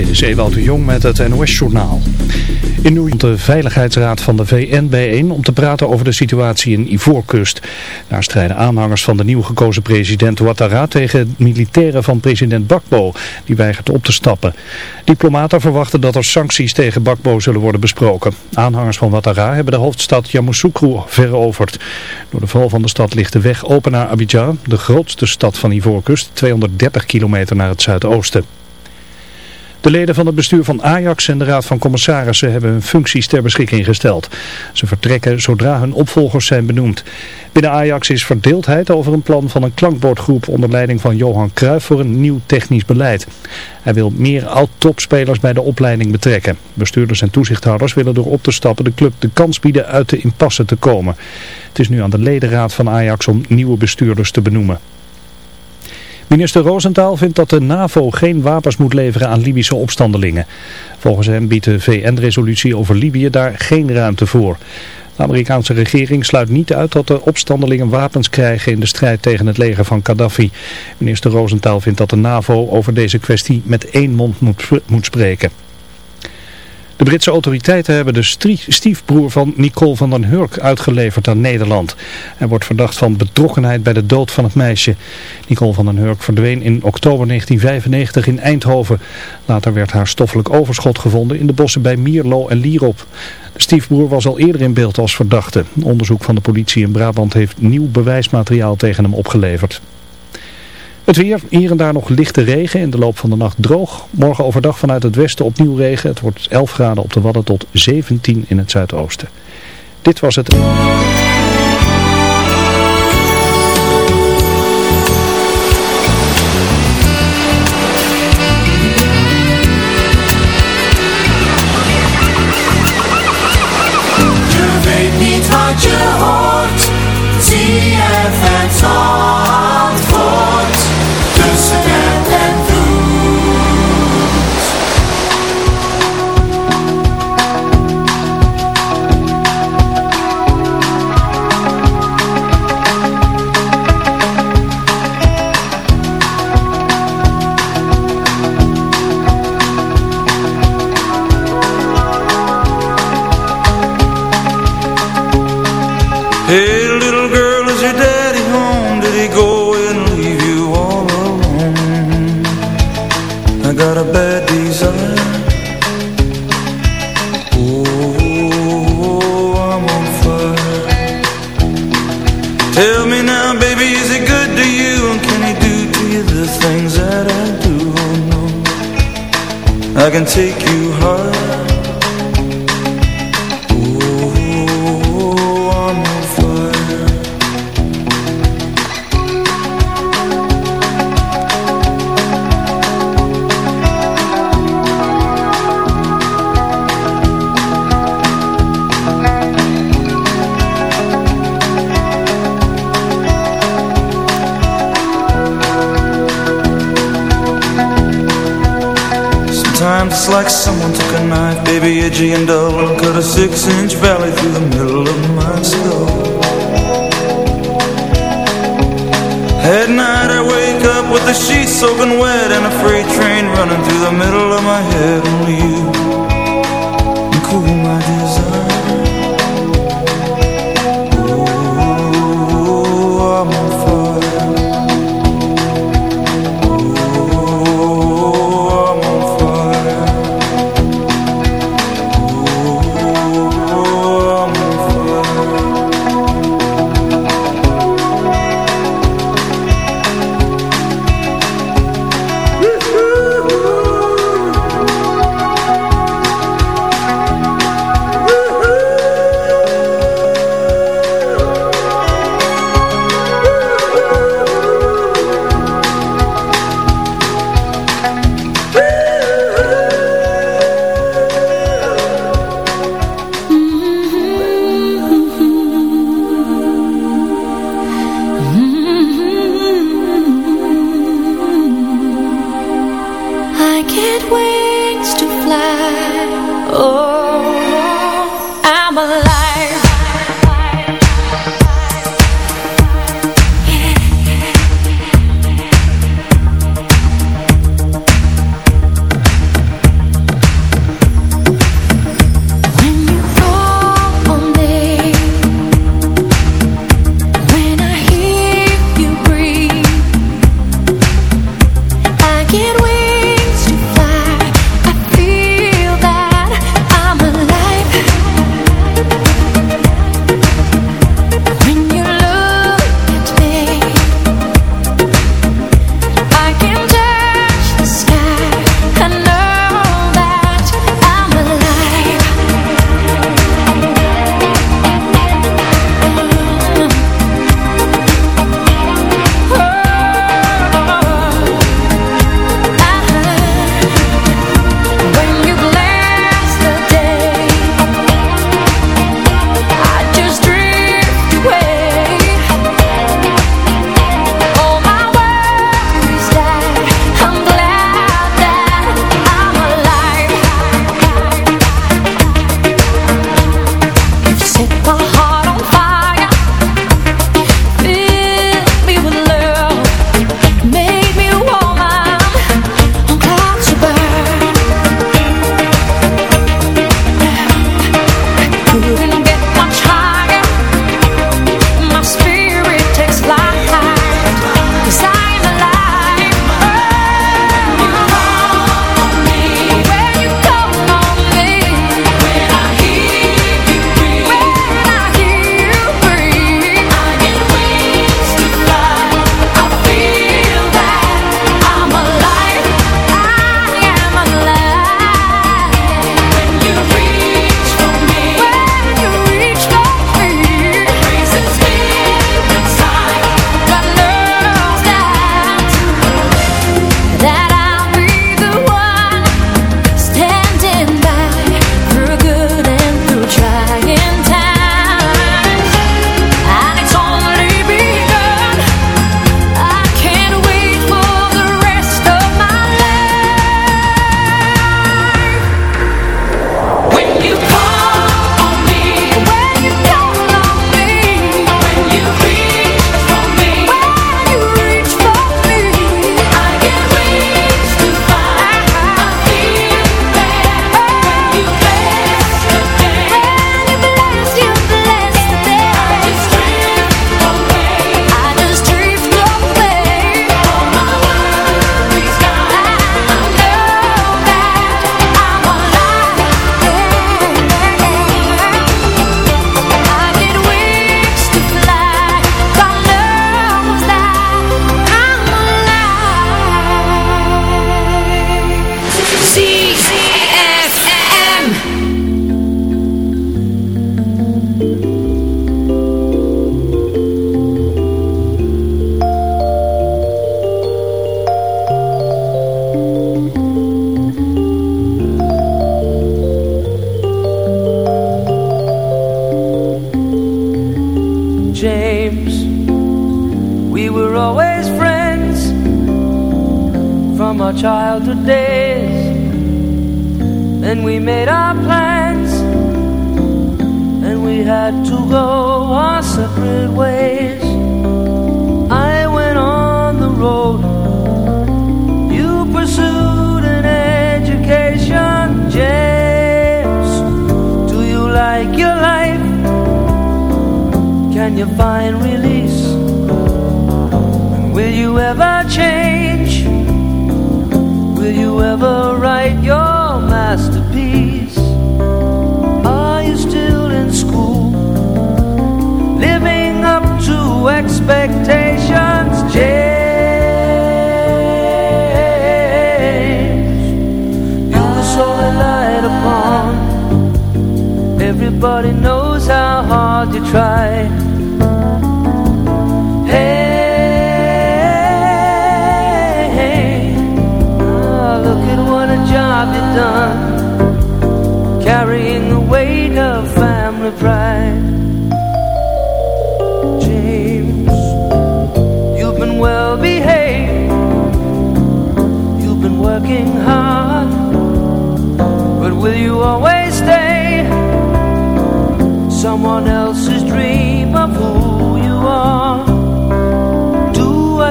Dit is Ewout de Jong met het NOS-journaal. In New York de Veiligheidsraad van de VN bijeen om te praten over de situatie in Ivoorkust. Daar strijden aanhangers van de nieuw gekozen president Ouattara tegen militairen van president Bakbo, die weigert op te stappen. Diplomaten verwachten dat er sancties tegen Bakbo zullen worden besproken. Aanhangers van Ouattara hebben de hoofdstad Yamoussoukro veroverd. Door de val van de stad ligt de weg open naar Abidjan, de grootste stad van Ivoorkust, 230 kilometer naar het zuidoosten. De leden van het bestuur van Ajax en de Raad van Commissarissen hebben hun functies ter beschikking gesteld. Ze vertrekken zodra hun opvolgers zijn benoemd. Binnen Ajax is verdeeldheid over een plan van een klankbordgroep onder leiding van Johan Cruijff voor een nieuw technisch beleid. Hij wil meer oud-topspelers bij de opleiding betrekken. Bestuurders en toezichthouders willen door op te stappen de club de kans bieden uit de impasse te komen. Het is nu aan de ledenraad van Ajax om nieuwe bestuurders te benoemen. Minister Rosenthal vindt dat de NAVO geen wapens moet leveren aan Libische opstandelingen. Volgens hem biedt de VN-resolutie over Libië daar geen ruimte voor. De Amerikaanse regering sluit niet uit dat de opstandelingen wapens krijgen in de strijd tegen het leger van Gaddafi. Minister Rosenthal vindt dat de NAVO over deze kwestie met één mond moet, moet spreken. De Britse autoriteiten hebben de stiefbroer van Nicole van den Hurk uitgeleverd aan Nederland. Hij wordt verdacht van betrokkenheid bij de dood van het meisje. Nicole van den Hurk verdween in oktober 1995 in Eindhoven. Later werd haar stoffelijk overschot gevonden in de bossen bij Mierlo en Lierop. De stiefbroer was al eerder in beeld als verdachte. Onderzoek van de politie in Brabant heeft nieuw bewijsmateriaal tegen hem opgeleverd. Het weer, hier en daar nog lichte regen, in de loop van de nacht droog. Morgen overdag vanuit het westen opnieuw regen. Het wordt 11 graden op de Wadden tot 17 in het zuidoosten. Dit was het... the middle of my head. Only you can cool my desire.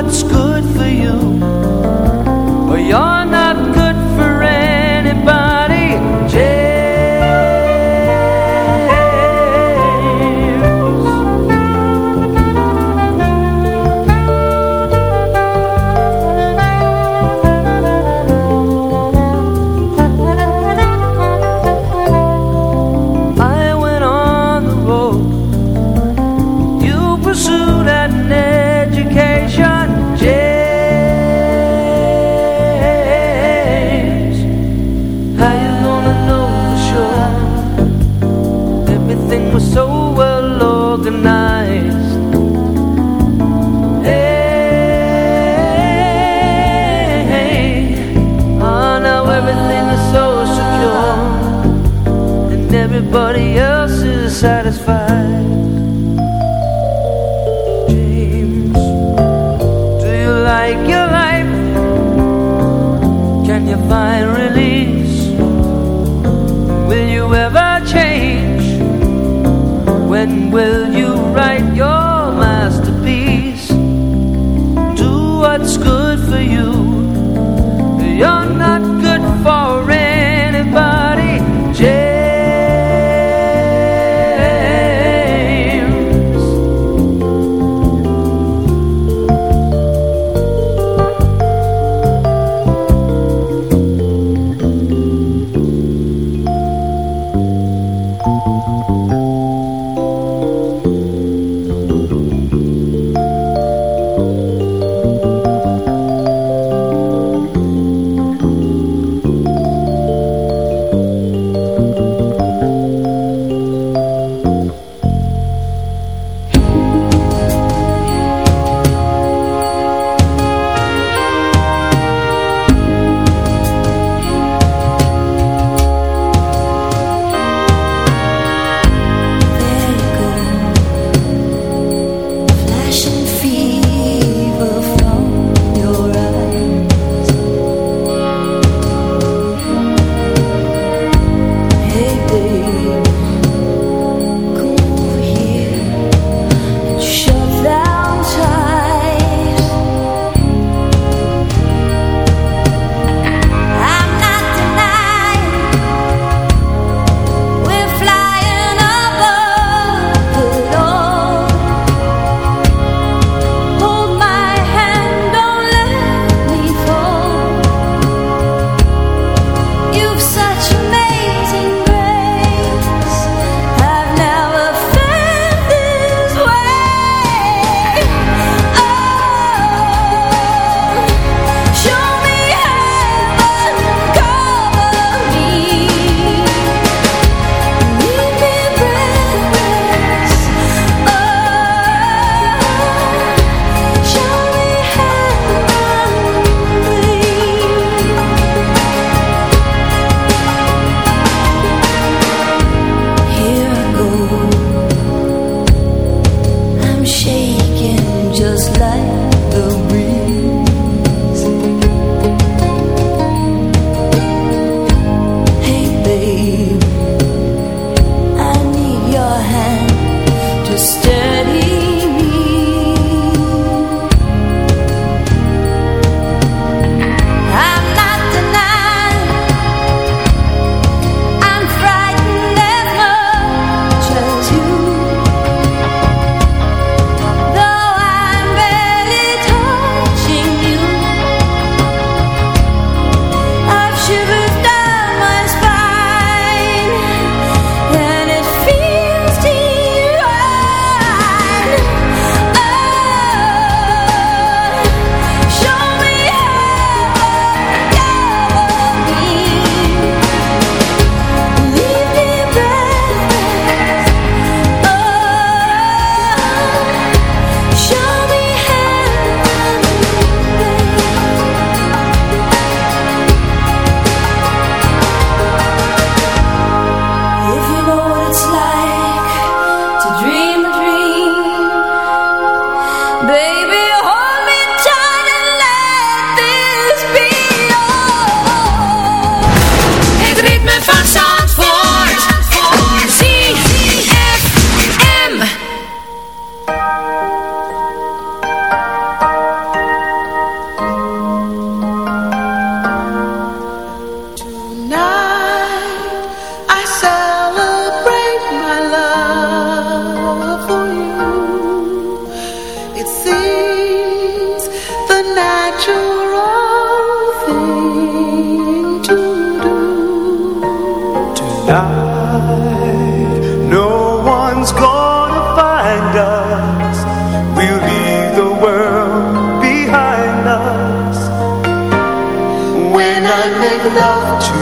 What's good make love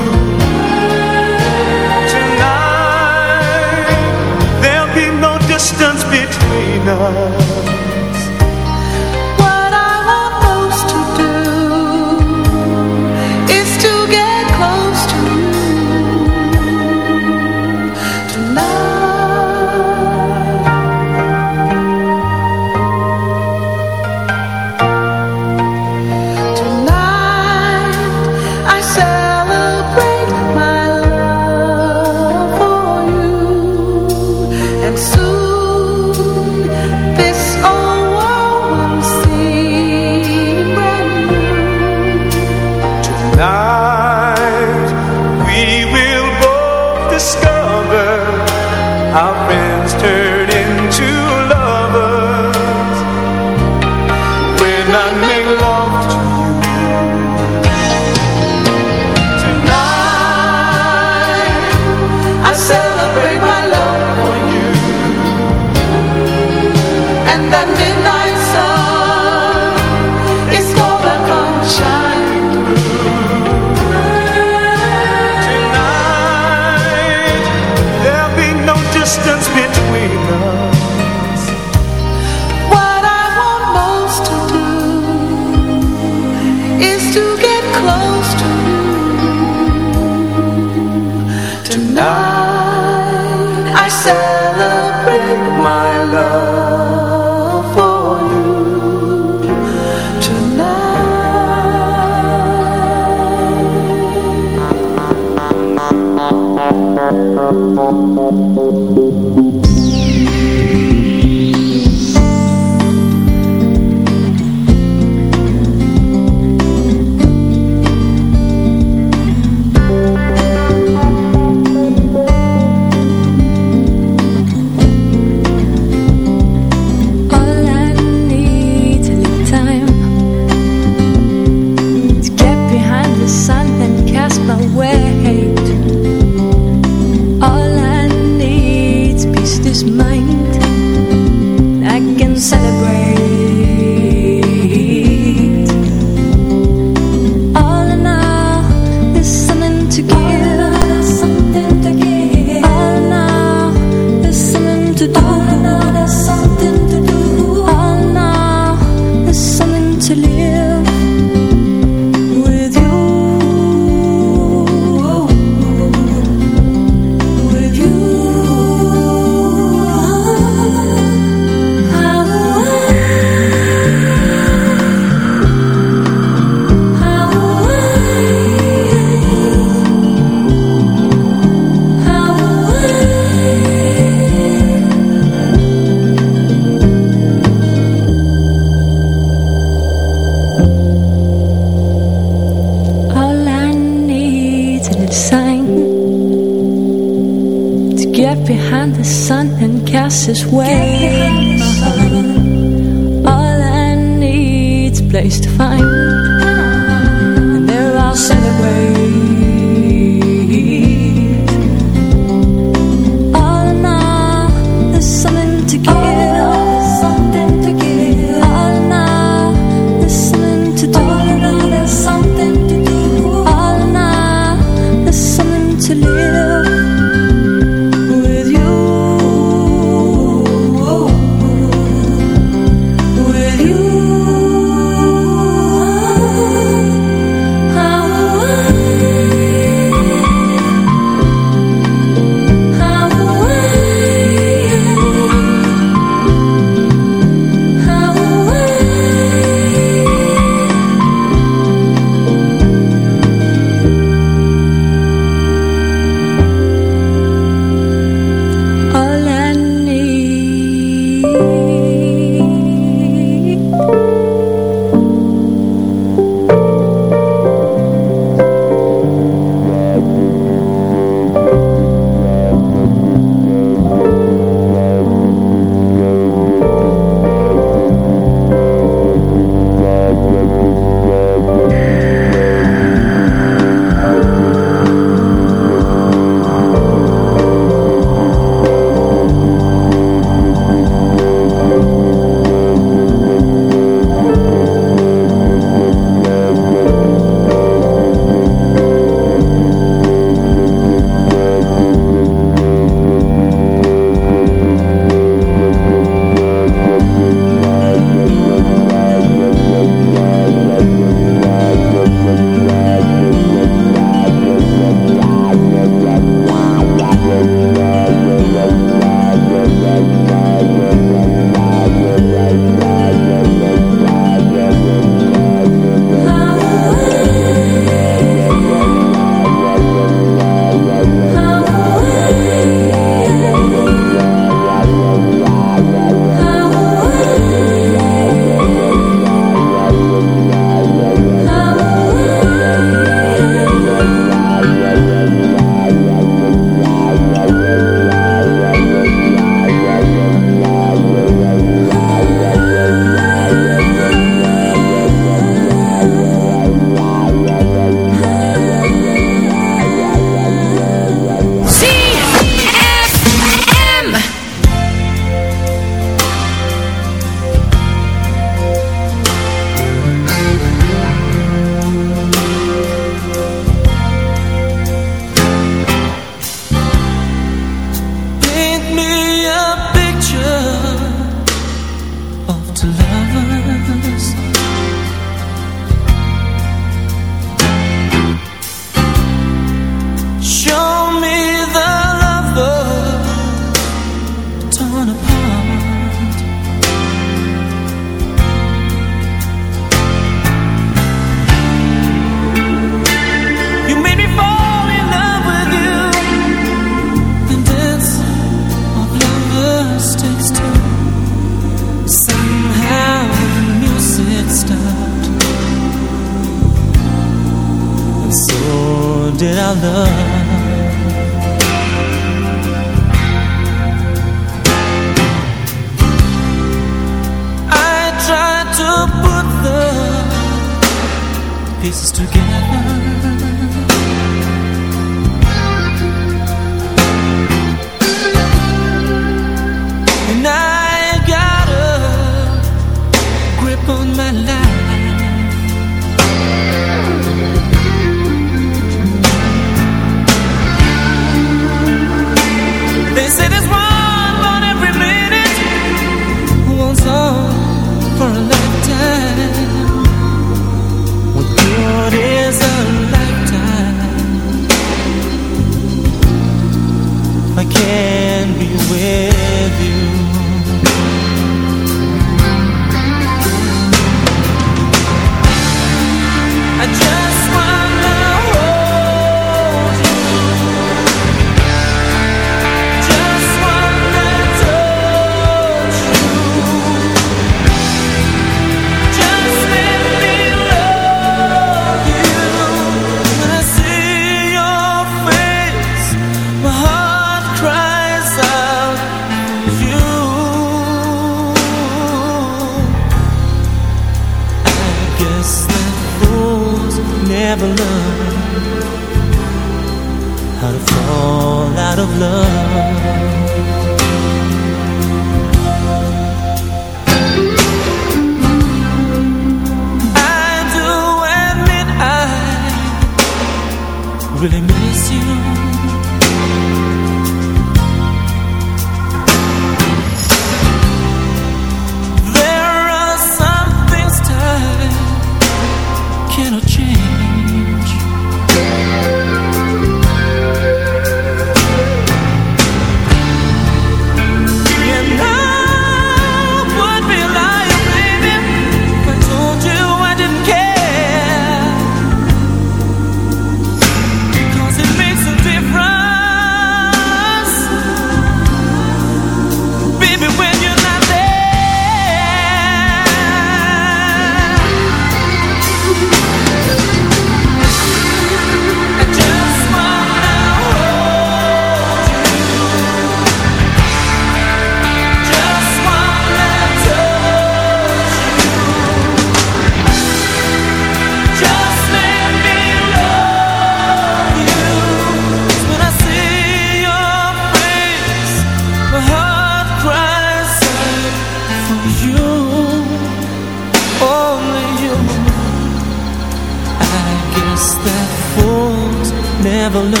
never learn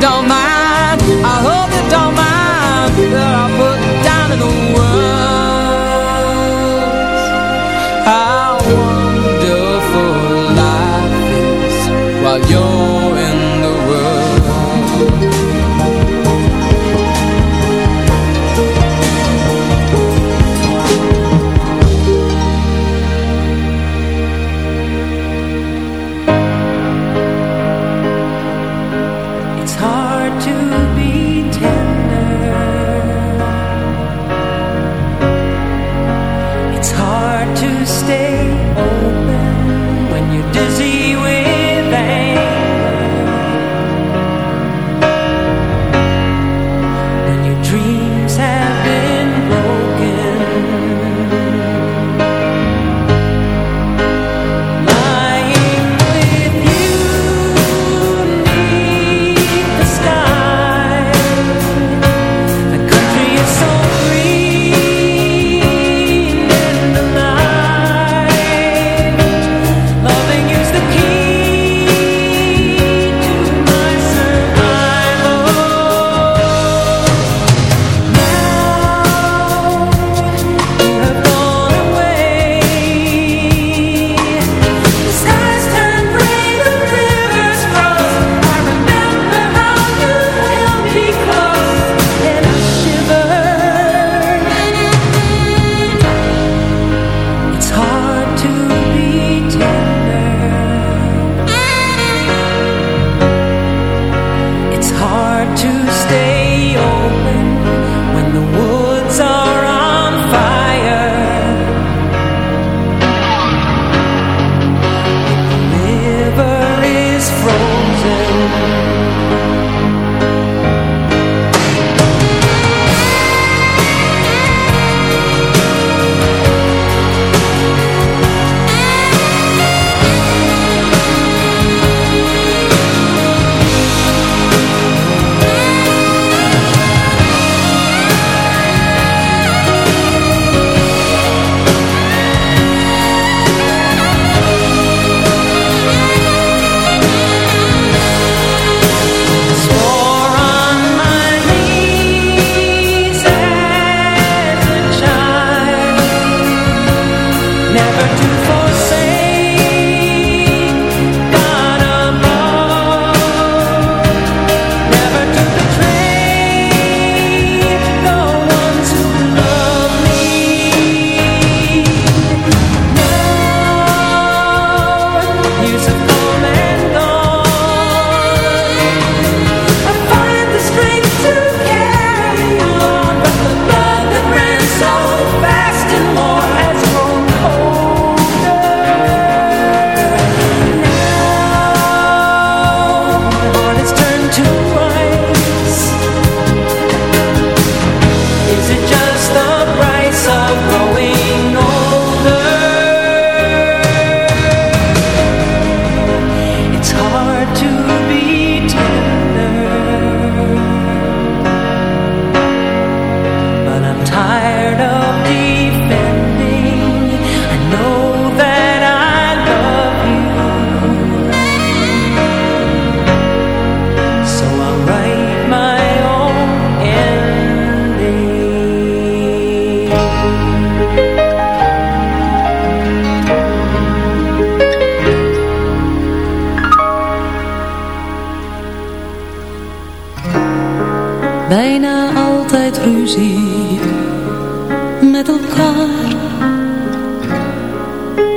don't mind. I hope you don't mind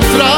nosotros.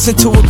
Listen to a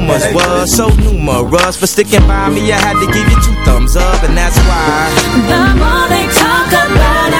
rumors was so numerous. For sticking by me, I had to give you two thumbs up, and that's why. The more they talk about our